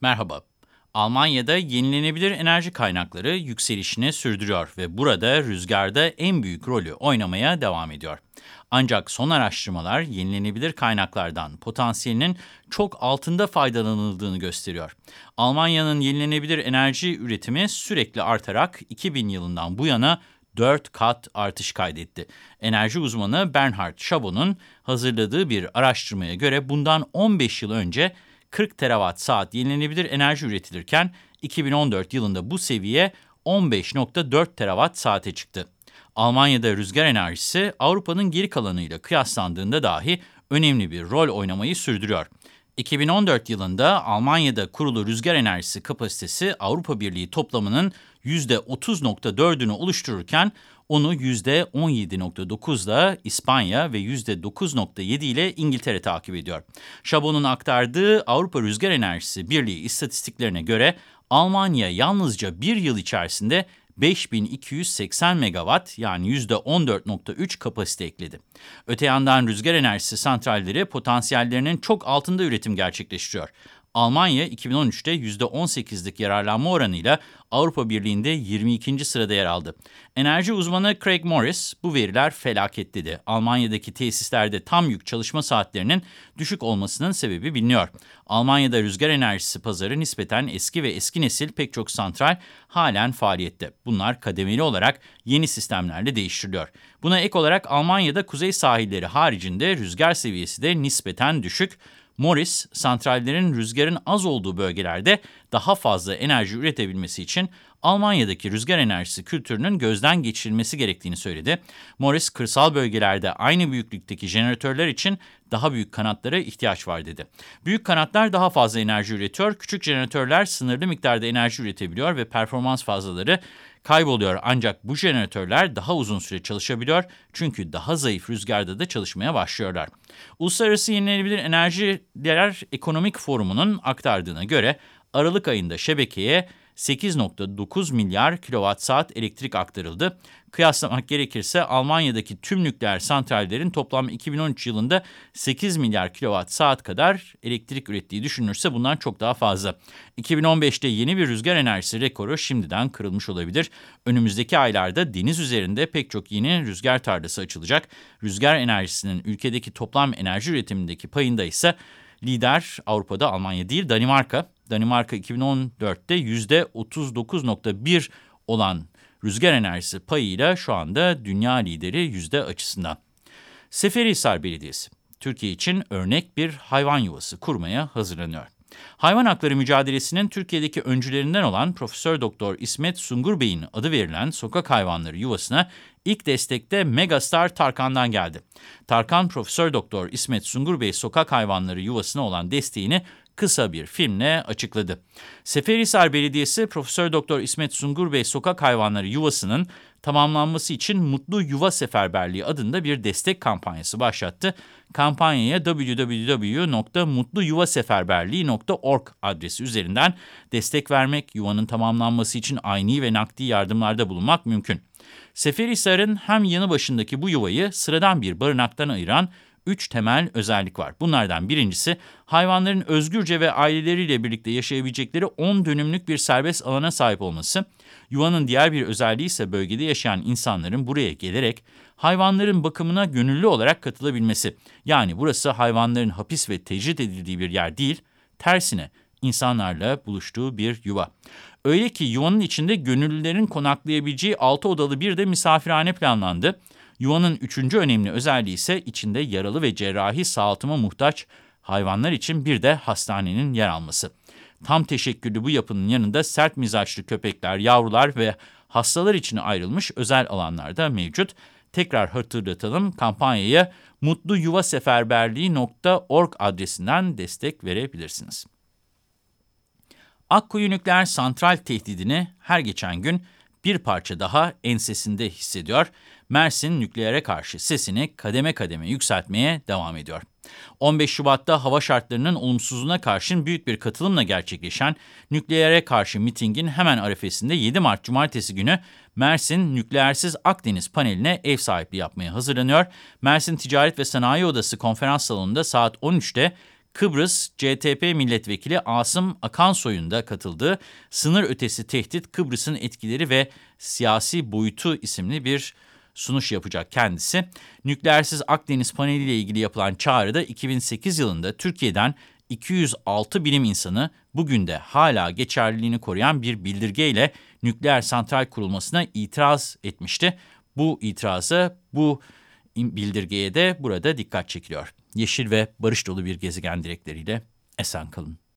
Merhaba. Almanya'da yenilenebilir enerji kaynakları yükselişini sürdürüyor ve burada rüzgarda en büyük rolü oynamaya devam ediyor. Ancak son araştırmalar yenilenebilir kaynaklardan potansiyelinin çok altında faydalanıldığını gösteriyor. Almanya'nın yenilenebilir enerji üretimi sürekli artarak 2000 yılından bu yana 4 kat artış kaydetti. Enerji uzmanı Bernhard Schabon'un hazırladığı bir araştırmaya göre bundan 15 yıl önce 40 terawatt saat yenilenebilir enerji üretilirken 2014 yılında bu seviye 15.4 terawatt saate çıktı. Almanya'da rüzgar enerjisi Avrupa'nın geri kalanıyla kıyaslandığında dahi önemli bir rol oynamayı sürdürüyor. 2014 yılında Almanya'da kurulu rüzgar enerjisi kapasitesi Avrupa Birliği toplamının %30.4'ünü oluştururken onu %17.9'la İspanya ve %9.7 ile İngiltere takip ediyor. Şabon'un aktardığı Avrupa Rüzgar Enerjisi Birliği istatistiklerine göre Almanya yalnızca bir yıl içerisinde 5280 megawatt yani %14.3 kapasite ekledi. Öte yandan rüzgar enerjisi santralleri potansiyellerinin çok altında üretim gerçekleştiriyor. Almanya 2013'te %18'lik yararlanma oranıyla Avrupa Birliği'nde 22. sırada yer aldı. Enerji uzmanı Craig Morris bu veriler felaket dedi. Almanya'daki tesislerde tam yük çalışma saatlerinin düşük olmasının sebebi biliniyor. Almanya'da rüzgar enerjisi pazarı nispeten eski ve eski nesil pek çok santral halen faaliyette. Bunlar kademeli olarak yeni sistemlerle değiştiriliyor. Buna ek olarak Almanya'da kuzey sahilleri haricinde rüzgar seviyesi de nispeten düşük. Morris, santrallerin rüzgarın az olduğu bölgelerde daha fazla enerji üretebilmesi için Almanya'daki rüzgar enerjisi kültürünün gözden geçirilmesi gerektiğini söyledi. Morris, kırsal bölgelerde aynı büyüklükteki jeneratörler için daha büyük kanatlara ihtiyaç var dedi. Büyük kanatlar daha fazla enerji üretiyor, küçük jeneratörler sınırlı miktarda enerji üretebiliyor ve performans fazlaları kayboluyor. Ancak bu jeneratörler daha uzun süre çalışabiliyor çünkü daha zayıf rüzgarda da çalışmaya başlıyorlar. Uluslararası Yenilenebilir Enerjiler Ekonomik Forumu'nun aktardığına göre Aralık ayında şebekeye 8.9 milyar kilowatt saat elektrik aktarıldı. Kıyaslamak gerekirse Almanya'daki tüm nükleer santrallerin toplam 2013 yılında 8 milyar kilowatt saat kadar elektrik ürettiği düşünülürse bundan çok daha fazla. 2015'te yeni bir rüzgar enerjisi rekoru şimdiden kırılmış olabilir. Önümüzdeki aylarda deniz üzerinde pek çok yeni rüzgar tarlası açılacak. Rüzgar enerjisinin ülkedeki toplam enerji üretimindeki payında ise lider Avrupa'da Almanya değil Danimarka. Danimarka 2014'te %39.1 olan rüzgar enerjisi payıyla şu anda dünya lideri yüzde açısından. Seferihisar Belediyesi, Türkiye için örnek bir hayvan yuvası kurmaya hazırlanıyor. Hayvan hakları mücadelesinin Türkiye'deki öncülerinden olan Profesör Doktor İsmet Sungur Bey'in adı verilen sokak hayvanları yuvasına ilk destekte megastar Tarkan'dan geldi. Tarkan Profesör Doktor İsmet Sungur Bey sokak hayvanları yuvasına olan desteğini kısa bir filmle açıkladı. Seferihisar Belediyesi Profesör Doktor İsmet Sungur Bey Sokak Hayvanları Yuvası'nın tamamlanması için Mutlu Yuva Seferberliği adında bir destek kampanyası başlattı. Kampanyaya www.mutluyuvaseferberliği.org adresi üzerinden destek vermek, yuvanın tamamlanması için aynı ve nakdi yardımlarda bulunmak mümkün. Seferihisar'ın hem yanı başındaki bu yuvayı sıradan bir barınaktan ayıran üç temel özellik var. Bunlardan birincisi hayvanların özgürce ve aileleriyle birlikte yaşayabilecekleri 10 dönümlük bir serbest alana sahip olması. Yuvanın diğer bir özelliği ise bölgede yaşayan insanların buraya gelerek hayvanların bakımına gönüllü olarak katılabilmesi. Yani burası hayvanların hapis ve tecrit edildiği bir yer değil, tersine insanlarla buluştuğu bir yuva. Öyle ki yuvanın içinde gönüllülerin konaklayabileceği 6 odalı bir de misafirhane planlandı. Yuvanın üçüncü önemli özelliği ise içinde yaralı ve cerrahi sağaltıma muhtaç hayvanlar için bir de hastanenin yer alması. Tam teşekküllü bu yapının yanında sert mizaçlı köpekler, yavrular ve hastalar için ayrılmış özel alanlar da mevcut. Tekrar hatırlatalım kampanyaya mutluyuvaseferberliği.org adresinden destek verebilirsiniz. Akkuyu nükleer santral tehdidini her geçen gün bir parça daha ensesinde hissediyor. Mersin nükleere karşı sesini kademe kademe yükseltmeye devam ediyor. 15 Şubat'ta hava şartlarının olumsuzluğuna karşın büyük bir katılımla gerçekleşen nükleere karşı mitingin hemen arifesinde 7 Mart Cumartesi günü Mersin Nükleersiz Akdeniz paneline ev sahipliği yapmaya hazırlanıyor. Mersin Ticaret ve Sanayi Odası konferans salonunda saat 13'te Kıbrıs CTP milletvekili Asım Akansoy'un da katıldığı Sınır Ötesi Tehdit Kıbrıs'ın Etkileri ve Siyasi Boyutu isimli bir sunuş yapacak kendisi. Nükleersiz Akdeniz paneli ile ilgili yapılan çağrıda 2008 yılında Türkiye'den 206 bilim insanı bugün de hala geçerliliğini koruyan bir bildirgeyle nükleer santral kurulmasına itiraz etmişti. Bu itiraza, bu bildirgeye de burada dikkat çekiliyor. Yeşil ve barış dolu bir gezegen dilekleriyle esen kalın.